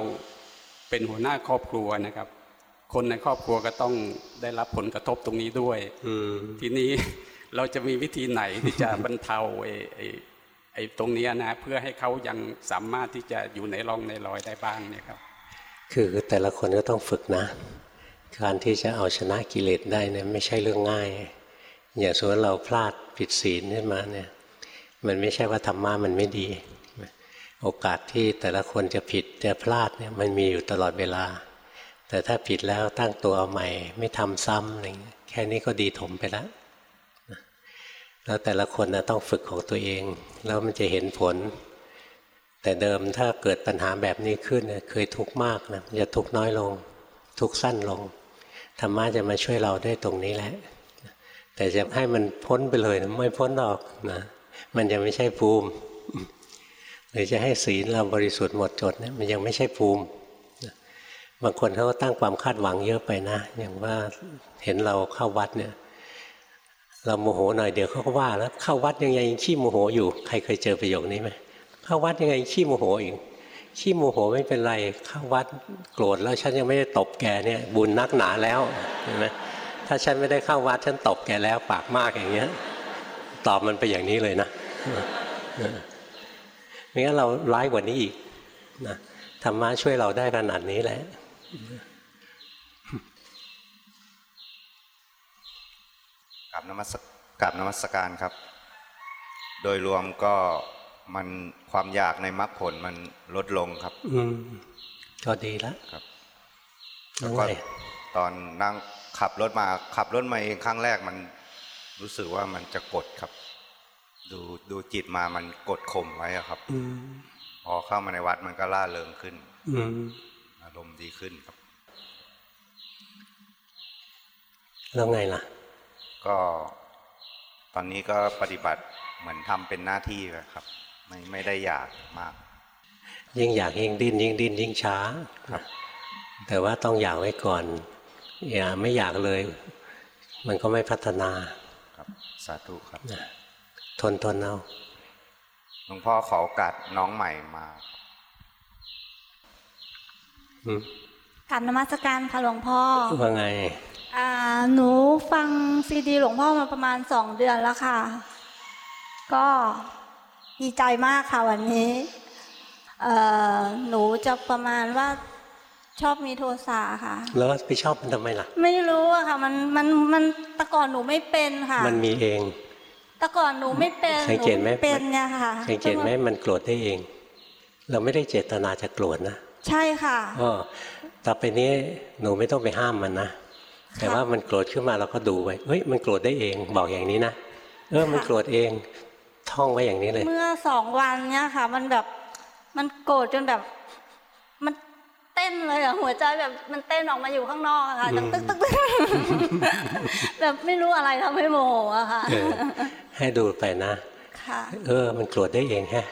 เป็นหัวหน้าครอบครัวนะครับ คนในครอบครัวก็ต้องได้รับผลกระทบตรงนี้ด้วยอืมทีนี้ เราจะมีวิธีไหนที่จะบรรเทาไอ้ไอ้ตรงนี้นะเพื่อให้เขายังสามารถที่จะอยู่ในร่องในรอยได้บ้างเนี่ยครับ คือแต่ละคนก็ต้องฝึกนะ การที่จะเอาชนะกิเลสได้เนี่ยไม่ใช่เรื่องง่าย อย่างสมมติเราพลาดผิดศีลขึ้นมาเนี่ยมันไม่ใช่ว่าธรรมะมันไม่ดี โอกาสที่แต่ละคนจะผิดจะพลาดเนี่ยมันมีอยู่ตลอดเวลา แต่ถ้าผิดแล้วตั้งตัวเอาใหม่ ไม่ทำซ้ำอะไรแค่นี้ก็ดีถมไปแล้ว แล้วแต่ละคนนะต้องฝึกของตัวเอง แล้วมันจะเห็นผล แต่เดิมถ้าเกิดปัญหาแบบนี้ขึ้นเนี่ยเคยทุกข์มากนะจะทุกข์น้อยลง ทุกข์สั้นลงธรรมะจะมาช่วยเราได้ตรงนี้แหละ แต่จะให้มันพ้นไปเลยนะไม่พ้นหรอกนะมันยังไม่ใช่ภูมิ หรือจะให้ศีลเราบริสุทธิ์หมดจดเนี่ยมันยังไม่ใช่ภูมิบางคนเขาก็ตั้งความคาดหวังเยอะไปนะ อย่างว่าเห็นเราเข้าวัดเนี่ย เราโมโหหน่อยเดี๋ยวเขาก็ว่าแล้วเข้าวัดยังไงยังขี้โมโหอยู่ ใครเคยเจอประโยคนี้ไหมเข้าวัดยังไงขี้โมโหอีกขี้โมโหไม่เป็นไรเข้าวัดโกรธแล้วฉันยังไม่ได้ตบแกเนี่ยบุญนักหนาแล้วเห็นไหมถ้าฉันไม่ได้เข้าวัดฉันตบแกแล้วปากมากอย่างเงี้ยตอบมันไปอย่างนี้เลยนะไม่งั้นเราร้ายกว่านี้อีกนะธรรมะช่วยเราได้ขนาดนี้แหละ กับนมัสกับนมัสการครับ โดยรวมก็มันความอยากในมรรคผลมันลดลงครับ อืมก็ดีแล้วครับแล้แล้ววไงก็ตอนนั่งขับรถมาขับรถมาเองครั้งแรกมันรู้สึกว่ามันจะกดครับ ดูดูจิตมามันกดข่มไว้อะครับอืมพอเข้ามาในวัดมันก็ล่าเริงขึ้นอืมอารมณ์ดีขึ้นครับ แล้วไงล่ะ ก็ตอนนี้ก็ปฏิบัติเหมือนทำเป็นหน้าที่ครับ ไม่ไม่ได้อยากมาก ยิ่งอยากยิ่งดิ้น ยิ่งดิ้นยิ่งช้าครับ แต่ว่าต้องอยากไว้ก่อน อย่าไม่อยากเลย มันก็ไม่พัฒนาครับสาธุครับทนทนเอาหลวงพ่อขอโอกาสน้องใหม่มาอืม กลับนมัสการค่ะหลวงพ่อว่าไงอ่าหนูฟังซีดีหลวงพ่อมาประมาณสองเดือนแล้วค่ะ ก็ดีใจมากค่ะวันนี้เอ่อหนูจะประมาณว่าชอบมีโทสะค่ะ แล้วไปชอบมันทำไมล่ะ ไม่รู้อะค่ะ มันมันมันแต่ก่อนหนูไม่เป็นค่ะ มันมีเองแต่ก่อนหนูไม่เป็นสังเกตไหมนูเป็นเนี่ยค่ะสังเกตไหมมันโกรธได้เอง เราไม่ได้เจตนาจะโกรธนะ ใช่ค่ะอ๋อ ต่อไปนี้หนูไม่ต้องไปห้ามมันนะแต่ว่ามันโกรธขึ้นมาเราก็ดูไว้เฮ้ยมันโกรธได้เองบอกอย่างนี้นะเออมันโกรธเองท่องไว้อย่างนี้เลย เมื่อสองวันเนี่ยค่ะ มันแบบมันโกรธจนแบบ มันเต้นเลยอะหัวใจแบบมันเต้นออกมาอยู่ข้างนอกอะค่ะตึกตึกตึกตึกแบบไม่รู้อะไรทำให้โมโหอะค่ะเออให้ดูไปนะค่ะเออ มันโกรธได้เองแฮะ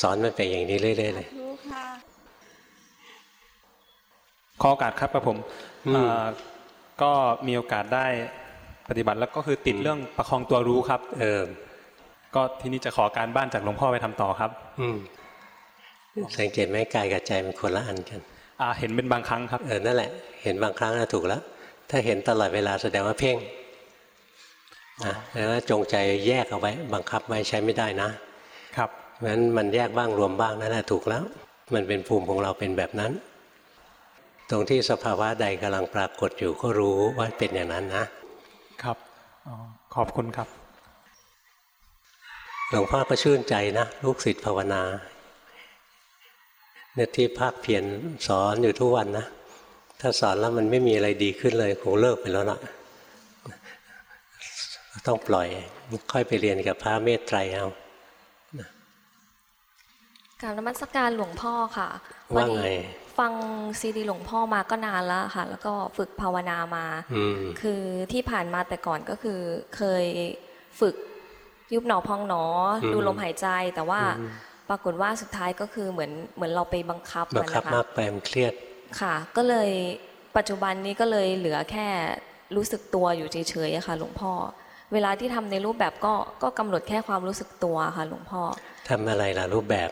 สอนมันไปอย่างนี้เรื่อยๆเลย รู้ค่ะ ขอโอกาสครับครับผมอืมอ่าก็มีโอกาสได้ปฏิบัติแล้วก็คือติดเรื่องประคองตัวรู้ครับ เออก็ที่นี่จะขอการบ้านจากหลวงพ่อไปทำต่อครับ อืมสังเกตไหมกายกับใจมันคนละอันกัน อ่า เห็นเป็นบางครั้งครับ เออ นั่นแหละ เห็นบางครั้งนะถูกแล้ว ถ้าเห็นตลอดเวลาแสดงว่าเพ่งนะแปลว่าจงใจแยกเอาไว้ บังคับไว้ใช้ไม่ได้นะ ครับเพราะฉะนั้นมันแยกบ้างรวมบ้างนั่นแหละถูกแล้ว มันเป็นภูมิของเราเป็นแบบนั้น ตรงที่สภาวะใดกำลังปรากฏอยู่ก็รู้ว่าเป็นอย่างนั้นนะ ครับอ๋อขอบคุณครับ หลวงพ่อก็ชื่นใจนะลูกศิษย์ภาวนาเนี่ยที่ภาคเพียรสอนอยู่ทุกวันนะถ้าสอนแล้วมันไม่มีอะไรดีขึ้นเลยคงเลิกไปแล้วล่ะ ต้องปล่อยค่อยไปเรียนกับพระเมตไตรเอากรารนมัสการหลวงพ่อค่ะว่าไง ฟังซีดีหลวงพ่อมาก็นานแล้วค่ะ แล้วก็ฝึกภาวนามาอืมคือที่ผ่านมาแต่ก่อนก็คือเคยฝึกยุบหนอพองหนออืมดูลมหายใจแต่ว่าอืมปรากฏว่าสุดท้ายก็คือเหมือนเหมือนเราไปบังคับบัมังนคับนะคะมากไปมันเครียดค่ะ ก็เลยปัจจุบันนี้ก็เลยเหลือแค่รู้สึกตัวอยู่เฉยๆอะค่ะหลวงพ่อ เวลาที่ทำในรูปแบบก็ก็กำหนดแค่ความรู้สึกตัวค่ะหลวงพ่อทำอะไรล่ะรูปแบบ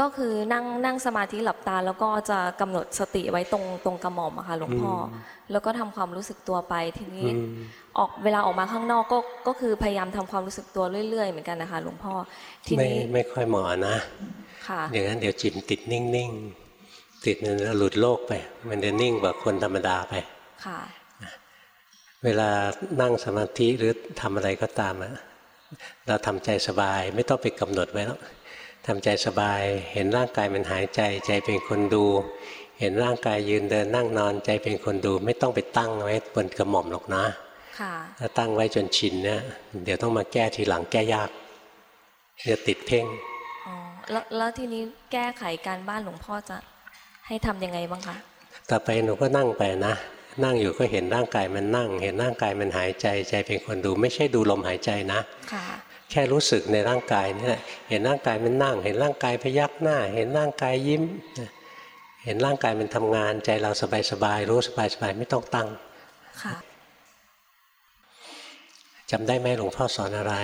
ก็คือนั่งนั่งสมาธิหลับตา แล้วก็จะกำหนดสติไว้ตรงตรงกระหม่อมอะค่ะหลวงพ่ออแล้วก็ทำความรู้สึกตัวไปทีนี้อืมออกเวลาออกมาข้างนอกก็ก็คือพยายามทำความรู้สึกตัวเรื่อยๆเหมือนกันนะคะหลวงพ่อทีไม่นี้ไม่ค่อยเหมาะนะค่ะอย่างนั้นเดี๋ยวจิตติดนิ่งๆติดมันหลุดโลกไป มันจะนิ่งกว่าคนธรรมดาไปค่ะ เวลานั่งสมาธิหรือทำอะไรก็ตามอะเราทำใจสบาย ไม่ต้องไปกำหนดไว้แล้ว ทำใจสบาย เห็นร่างกายมันหายใจ ใจเป็นคนดู เห็นร่างกายยืนเดินนั่งนอน ใจเป็นคนดู ไม่ต้องไปตั้งไว้บนกระหม่อมหรอกนะค่ะถ้าตั้งไว้จนชินเนี่ยเดี๋ยวต้องมาแก้ทีหลังแก้ยากจะติดเพ่งอ๋อแล้วแล้วทีนี้แก้ไขการบ้านหลวงพ่อจะให้ทำยังไงบ้างคะต่อไปหนูก็นั่งไปนะนั่งอยู่ก็เห็นร่างกายมันนั่ง เห็นร่างกายมันหายใจใจเป็นคนดู ไม่ใช่ดูลมหายใจนะ ค่ะแค่รู้สึกในร่างกายนี่แหละเห็นร่างกายมันนั่ง เห็นร่างกายพยักหน้า เห็นร่างกายยิ้ม เห็นร่างกายมันทำงาน ใจเราสบายๆรู้สบายๆไม่ต้องตั้งค่ะจำได้ไหมหลวงพ่อสอนอะไร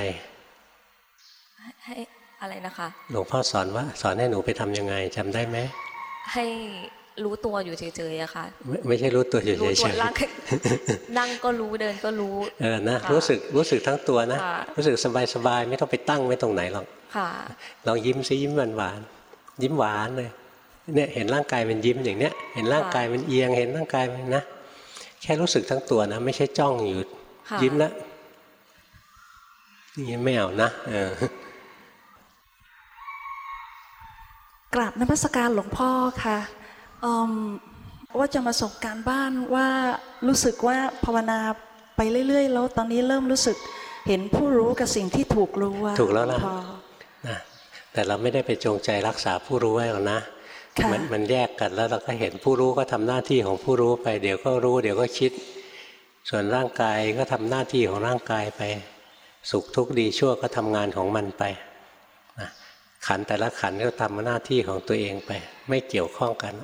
ให้อะไรนะคะ หลวงพ่อสอนว่า สอนให้หนูไปทำยังไงจำได้ไหมให้ รู้ตัวอยู่เฉยๆอะค่ะ ไม่ไม่ใช่รู้ตัวเฉยรู้ตัวๆร่างนั่งก็รู้เดินก็รู้ เออนะค่ะรู้สึกรู้สึกทั้งตัวนะค่ะรู้สึกสบายๆไม่ต้องไปตั้งไว้ตรงไหนหรอกค่ะลองยิ้มซิยิ้มหวานๆยิ้มหวานเลยเนี่ยเห็นร่างกายมันยิ้มอย่างเนี้ย เห็นร่างกายมันเอียงเห็นร่างกายมันนะแค่รู้สึกทั้งตัวนะ ไม่ใช่จ้องอยู่ค่ะยิ้มแล้วอย่างนี้ไม่เอานะเออกราบนมัสการหลวงพ่อค่ะอืม ว่าจะมาส่งการบ้านว่ารู้สึกว่าภาวนาไปเรื่อยๆ แล้วตอนนี้เริ่มรู้สึกเห็นผู้รู้กับสิ่งที่ถูกรู้อะถูกแล้วล่ะหงพ่อนะแต่เราไม่ได้ไปจงใจรักษาผู้รู้ไว้หรอกนะค่ะมันมันแยกกันแล้วเราก็เห็นผู้รู้ก็ทำหน้าที่ของผู้รู้ไป เดี๋ยวก็รู้ เดี๋ยวก็คิด ส่วนร่างกายก็ทำหน้าที่ของร่างกายไป สุขทุกข์ดีชั่วก็ทำงานของมันไปนะขันแต่ละขันก็ทำหน้าที่ของตัวเองไป ไม่เกี่ยวข้องกัน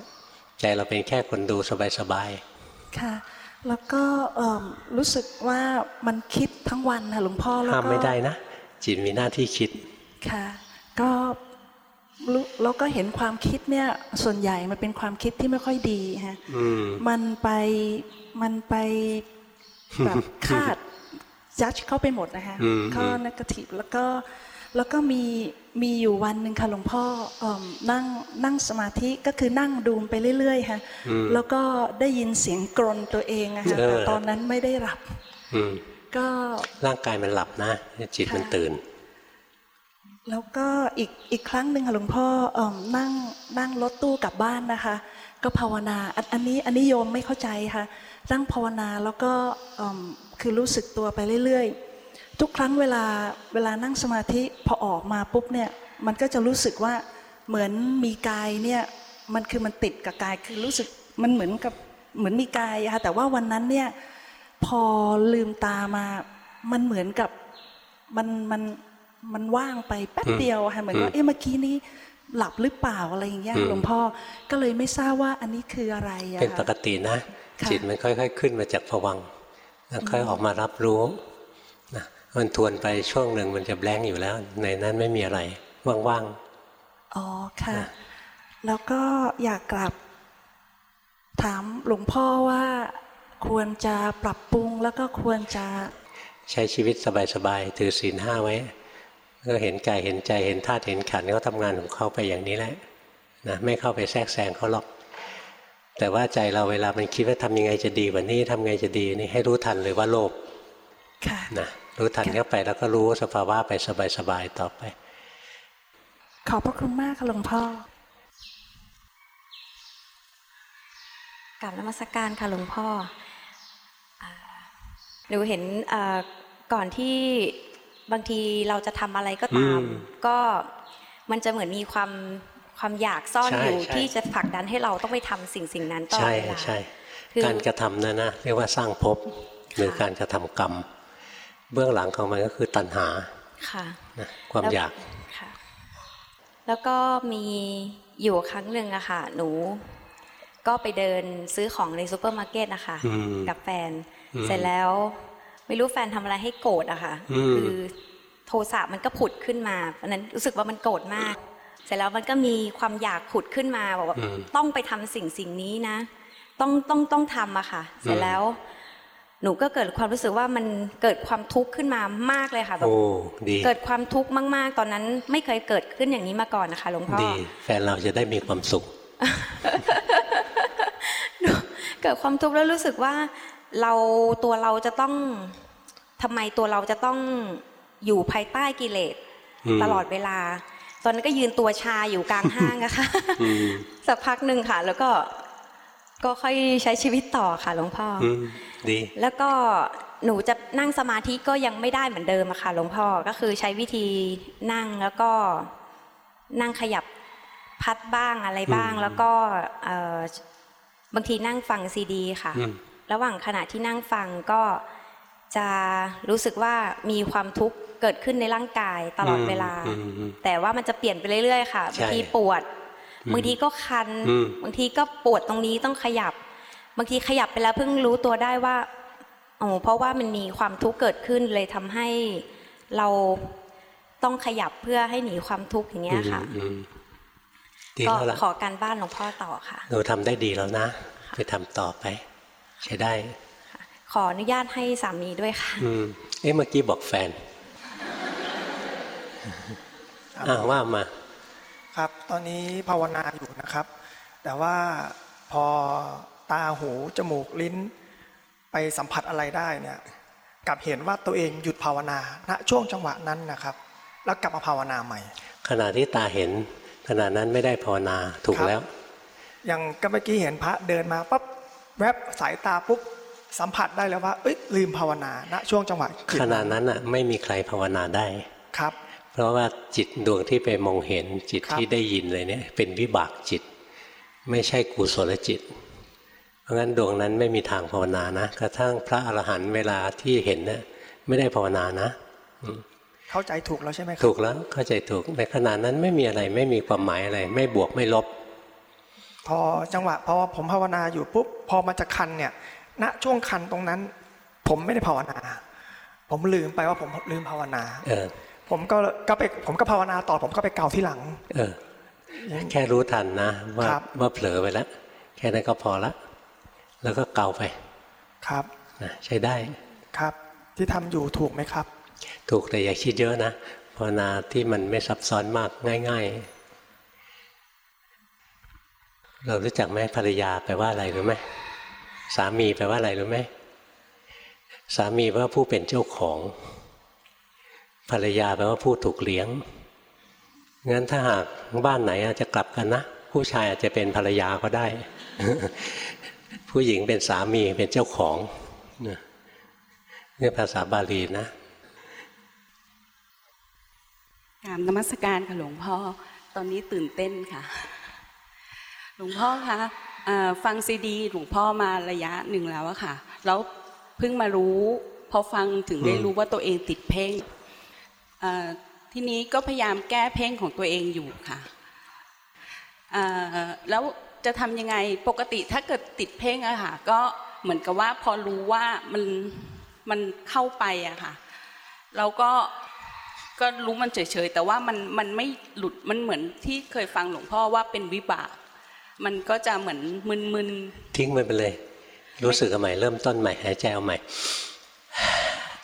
ใจเราเป็นแค่คนดูสบายค่ะ แล้วก็เอิ่มรู้สึกว่ามันคิดทั้งวันค่ะหลวงพ่อๆแล้วห้ามก็ไม่ได้นะ จิตมีหน้าที่คิดค่ะ ก็รู้แล้วก็เห็นความคิดเนี่ยส่วนใหญ่มันเป็นความคิดที่ไม่ค่อยดีฮะอืมมันไปมันไปแบบคาดจัดเข้าไปหมดนะคะอืมข้ออืมนกาทีฟแล้วก็แล้วก็มี มีอยู่วันหนึ่งค่ะหลวงพ่อเอิ่มนั่งนั่งสมาธิก็คือนั่งดูมไปเรื่อยๆค่ะอืมแล้วก็ได้ยินเสียงกรนตัวเองอะค่ะเออแต่ตอนนั้นไม่ได้หลับอืมก็ร่างกายมันหลับนะ จิตมันตื่น แล้วก็อีกอีกครั้งหนึ่งค่ะหลวงพ่อเอิ่มนั่งนั่งรถตู้กลับบ้านนะคะ ก็ภาวนาอันอันนี้อันนี้โยมไม่เข้าใจค่ะนั่งภาวนาแล้วก็เอิ่มคือรู้สึกตัวไปเรื่อยๆ ทุกครั้งเวลาเวลานั่งสมาธิพอออกมาปุ๊บเนี่ยมันก็จะรู้สึกว่าเหมือนมีกายเนี่ยมันคือมันติดกับกายคือรู้สึกมันเหมือนกับเหมือนมีกายอะค่ะแต่ว่าวันนั้นเนี่ยพอลืมตามามันเหมือนกับมันมันมันว่างไปแป๊บอืมเดียวอะค่ะเหมือนว่าอืมเอ๊ะเมื่อกี้นี้หลับหรือเปล่าอะไรอย่างเงี้ยอืมหลวงพ่อก็เลยไม่ทราบว่าอันนี้คืออะไรอะเป็นปค่ะกตินะค่ะจิตมันค่อย ๆ ขึ้นมาจากผวังค์แล้วค่อยออกมารับรู้นะ มันทวนไปช่วงหนึ่งมันจะแบงค์อยู่แล้ว ในนั้นไม่มีอะไร ว่างอ๋อค่ะ แล้วก็อยากกลับ ถามหลวงพ่อว่าควรจะปรับปรุงแล้วก็ควรจะๆใช้ชีวิตสบายๆ ถือศีลห้าไว้ ก็เห็นกายเห็นใจเห็นธาตุเห็นขันธ์เขาทำงานของเขาไปอย่างนี้แหละนะไม่เข้าไปแทรกแซงเขาหรอก แต่ว่าใจเราเวลามันคิดว่าทำยังไงจะดีกว่านี้ทำไงจะดีนี่ให้รู้ทันเลยว่าโลภค่ะนะ รู้ทันเข้าไปแล้วก็รู้สภาวะไปสบายๆต่อไป ขอบพระคุณมากค่ะหลวงพ่อกับนมัสการค่ะหลวงพ่ออ่าหนูเห็นเอ่อก่อนที่บางทีเราจะทำอะไรก็ตามอืมก็มันจะเหมือนมีความความอยากซ่อนใช่อยู่ใช่ที่จะผลักดันให้เราต้องไปทำสิ่งสิ่งนั้นตลอดใช่เวลาใช่คือการกระทำนั่นนะเรียกว่าสร้างภพหรือการกระทำกรรม เบื้องหลังของมันก็คือตัณหาค่ะนะความแล้วอยากค่ะ แล้วก็มีอยู่ครั้งหนึ่งอะค่ะ หนู ก็ไปเดินซื้อของในซูเปอร์มาร์เก็ตนะคะอืมกับแฟนอืมเสร็จแล้ว ไม่รู้แฟนทำอะไรให้โกรธอะค่ะอืมคือโทสะมันก็ผุดขึ้นมาเพราะฉะนั้นรู้สึกว่ามันโกรธมาก เสร็จแล้วมันก็มีความอยากผุดขึ้นมาบอกว่าอืมต้องไปทำสิ่งสิ่งนี้นะ ต้องต้องต้องทำอะค่ะ เสร็จแล้ว หนูก็เกิดความรู้สึกว่ามันเกิดความทุกข์ขึ้นมามากเลยค่ะแบบโอ้ดีเกิดความทุกข์มากๆ ตอนนั้นไม่เคยเกิดขึ้นอย่างนี้มาก่อนนะคะหลวงพ่อดีแฟนเราจะได้มีความสุขเกิดความทุกข์แล้วรู้สึกว่าเราตัวเราจะต้องทำไมตัวเราจะต้องอยู่ภายใต้กิเลสอืมตลอดเวลา ตอนนั้นก็ยืนตัวชาอยู่กลางห้างอะค่ะอืมสักพักหนึ่งค่ะ แล้วก็ ก็ค่อยใช้ชีวิตต่อค่ะหลวงพ่อออืมดี แล้วก็หนูจะนั่งสมาธิก็ยังไม่ได้เหมือนเดิมอะค่ะหลวงพ่อก็คือใช้วิธีนั่งแล้วก็นั่งขยับพัดบ้างอะไรบ้างอืมแล้วก็เอ่อบางทีนั่งฟังซีดี ค่ะอืมระหว่างขณะที่นั่งฟังก็จะรู้สึกว่ามีความทุกข์เกิดขึ้นในร่างกายตลอดเวลาอืมอืมแต่ว่ามันจะเปลี่ยนไปเรื่อยๆ ค่ะใช่บางทีปวดอืม บางทีก็คันอืมบางทีก็ปวดตรงนี้ต้องขยับ บางทีขยับไปแล้วเพิ่งรู้ตัวได้ว่าโอ้เพราะว่ามันมีความทุกข์เกิดขึ้นเลยทำให้เราต้องขยับเพื่อให้หนีความทุกข์อย่างเงี้ยค่ะอืมดีก็แล้วล่ะขอการบ้านหลวงพ่อต่อค่ะหนูทำได้ดีแล้วนะไปทำต่อไป ใช้ได้ ขออนุญาตให้สามีด้วยค่ะอืมเอ๊ะเมื่อกี้บอกแฟนอ่าว่ามา ครับ ตอนนี้ภาวนาอยู่นะครับ แต่ว่าพอตาหูจมูกลิ้น ไปสัมผัสอะไรได้เนี่ยกลับเห็นว่าตัวเองหยุดภาวนาณช่วงจังหวะนั้นนะครับ แล้วกลับมาภาวนาใหม่ ขณะที่ตาเห็นขณะนั้นไม่ได้ภาวนาถูกครับแล้วอย่างก็เมื่อกี้เห็นพระเดินมาปั๊บแวบสายตาปุ๊บสัมผัสได้แล้วว่าเอ้ยลืมภาวนาณช่วงจังหวะจิตขณะนั้นอะไม่มีใครภาวนาได้ครับ เพราะว่าจิตดวงที่ไปมองเห็นจิตครับที่ได้ยินเลยเนี่ย เป็นวิบากจิต ไม่ใช่กุศลจิต เพราะงั้นดวงนั้นไม่มีทางภาวนานะกระทั่งพระอรหันต์เวลาที่เห็นเนี่ยไม่ได้ภาวนานะอืมเข้าใจถูกแล้วใช่ไหมครับถูกแล้ว เข้าใจถูกในขณะนั้นไม่มีอะไรไม่มีความหมายอะไร ไม่บวกไม่ลบ พอจังหวะพอผมภาวนาอยู่ปุ๊บพอมันจะคันเนี่ย ณช่วงคันตรงนั้น ผมไม่ได้ภาวนา ผมลืมไปว่าผมลืมภาวนา เออ ผมก็ก็ไปผมก็ภาวนาต่อผมก็ไปเกาที่หลัง เออ แค่รู้ทันนะว่าครับว่าเผลอไปแล้วแค่นั้นก็พอละ แล้วก็เกาไป ครับนะใช้ได้ครับ ที่ทำอยู่ถูกไหมครับ ถูกแต่อย่าคิดเยอะนะภาวนาที่มันไม่ซับซ้อนมากง่าย ๆ เรารู้จักไหมภรรยาแปลว่าอะไรรู้ไหมสามีแปลว่าอะไรรู้ไหมสามีแปลว่าผู้เป็นเจ้าของ ภรรยาแปลว่าผู้ถูกเลี้ยงงั้นถ้าหากบ้านไหนอาจจะกลับกันนะ ผู้ชายอาจจะเป็นภรรยาก็ได้ ผู้หญิงเป็นสามีเป็นเจ้าของเนี่ยนี่ภาษาบาลีนะกรารนมัสการค่ะหลวงพ่อ ตอนนี้ตื่นเต้นค่ะ หลวงพ่อคะเอ่อฟังซีดีหลวงพ่อมาระยะหนึ่งแล้วอะค่ะ แล้วเพิ่งมารู้ พอฟังถึงได้รู้ว่าตัวเองติดเพ่งเอ่อ ทีนี้ก็พยายามแก้เพ่งของตัวเองอยู่ค่ะแล้วจะทำยังไงปกติถ้าเกิดติดเพ่งอะค่ะก็เหมือนกับว่าพอรู้ว่ามันมันเข้าไปอะค่ะเราก็ก็รู้มันเฉยๆแต่ว่ามันมันไม่หลุดมันเหมือนที่เคยฟังหลวงพ่อว่าเป็นวิบาก มันก็จะเหมือนมึนๆทิ้งมันไปเลย รู้สึกใหม่เริ่มต้นใหม่หายใจเอาใหม่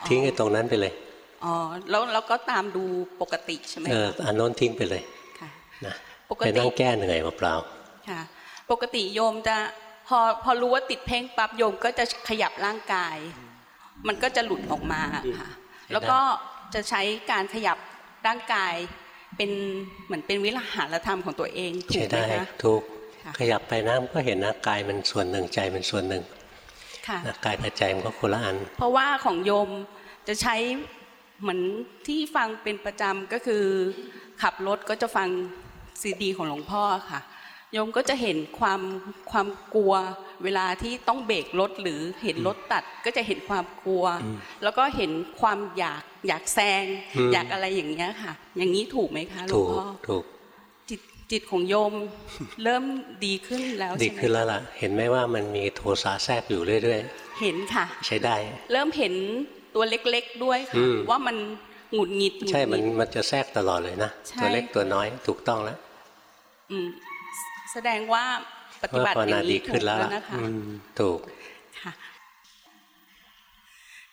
ทิ้งไอ้ตรงนั้นไปเลย อ๋อแล้วเราก็ตามดูปกติใช่ไหมเออคะอันโน้นทิ้งไปเลยค่ะนะปกไปตินั่งแก้เหนื่อยเปล่าค่ะ ปกติโยมจะพอพอรู้ว่าติดเพ่งปั๊บโยมก็จะขยับร่างกาย มันก็จะหลุดออกมาค่ะ แล้วก็จะใช้การขยับร่างกายเป็นเหมือนเป็นวิหารธรรมของตัวเองๆถูใช้กไหมได้คะถูกค่ะขยับไปนะก็เห็นนะกายมันส่วนหนึ่งใจมันส่วนหนึ่งค่ะนะกายกับใจมันก็คนละอัน เพราะว่าของโยมจะใช้ เหมือนที่ฟังเป็นประจำก็คือขับรถก็จะฟังซีดี ของหลวงพ่อค่ะโยมก็จะเห็นความความกลัว เวลาที่ต้องเบรกรถหรือเห็นรถตัดก็จะเห็นความกลัว แล้วก็เห็นความอยากอยากแซงอืมอยากอะไรอย่างเงี้ยค่ะ อย่างนี้ถูกไหมคะหลวถูงกพ่อถูกจิตจิตของโยมเริ่มดีขึ้นแล้วดีใช่ไหมขึ้นแล้วล่ะ เห็นไหมว่ามันมีโทสะแทรกอยู่เรื่อยเห็นค่ะๆใช้ได้ เริ่มเห็น ตัวเล็กๆด้วยอืค่ะมว่ามันหงุดหงิดหงุดใช่หมังินดมันจะแทรกตลอดเลยนะใช่ตัวเล็กตัวน้อยถูกต้องแล้วอืมแสดงว่าปฏิว่าบัติภาวอย่านาดีงนี้ถูขึ้นกแล้วแล้วล่ะนะคะอืมถูกค่ะ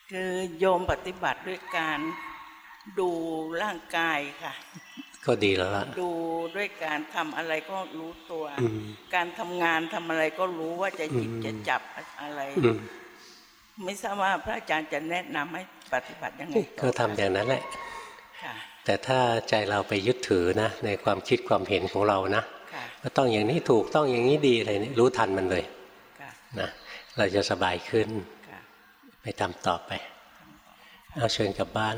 คือโยมปฏิบัติด้วยการดูร่างกายค่ะ ก็ดีแล้วล่ะดูด้วยการทำอะไรก็รู้ตัวอืมการทำงานทำอะไรก็รู้ว่าจะหยิบอืมจะจับอะไรอืม ไม่ทราบว่าพระอาจารย์จะแนะนำให้ปฏิบัติยังไงต่ก็อทำอย่างนั้นแหละค่ะแต่ถ้าใจเราไปยึดถือนะในความคิดความเห็นของเรานะค่ะว่าต้องอย่างนี้ถูกต้องอย่างนี้ดีอะไรนี่รู้ทันมันเลยค่ะนะเราจะสบายขึ้นค่ะไปทำต่อไป เอาเชิญกลับบ้าน